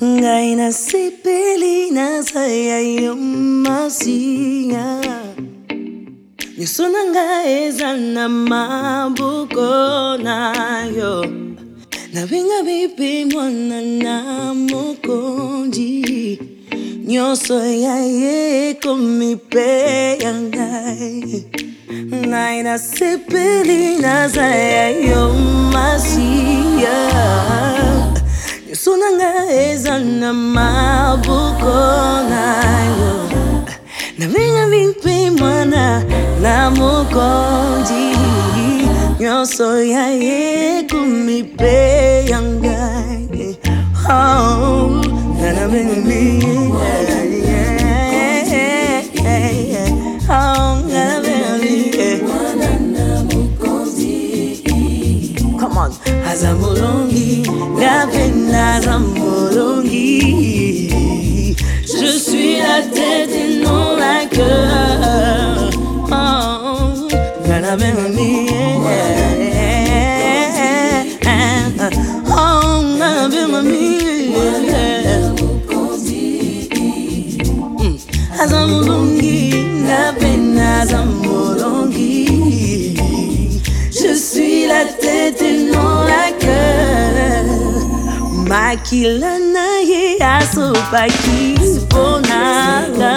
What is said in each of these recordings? ngai nasepeli nazaya yo masiya nyonso na ngai eza na maboko na yo nabenga bipe mwana na mokonzi nyonso ya ye ekomi mpe ya ngai ngai nasepeli nazaya yo masiya 순항가에서 난 마부공하여 나빙아 빙빙만아 나무공지 녀서야 예 꿈이 배양가이 나나빙아 미예 Come on, as I'm alone. kila na ye azobaki mponanga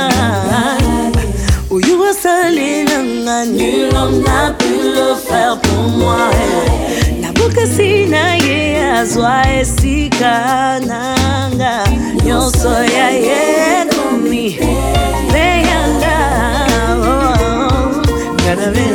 oyo asali na nga nulom na pu le faire pour moi nabokasi na ye azwa esika nanga nyonso ya ye komi mpe yanga oh, oh, oh.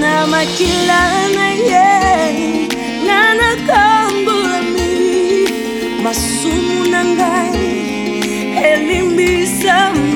na makila na ye na nakambulami masumu na ngai elimbisami